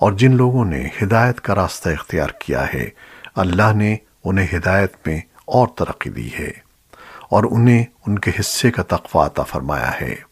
اور جن لوگوں نے ہدایت کا راستہ اختیار کیا ہے، اللہ نے انہیں ہدایت میں اور ترقی دی ہے اور انہیں ان کے حصے کا تقوی عطا فرمایا ہے۔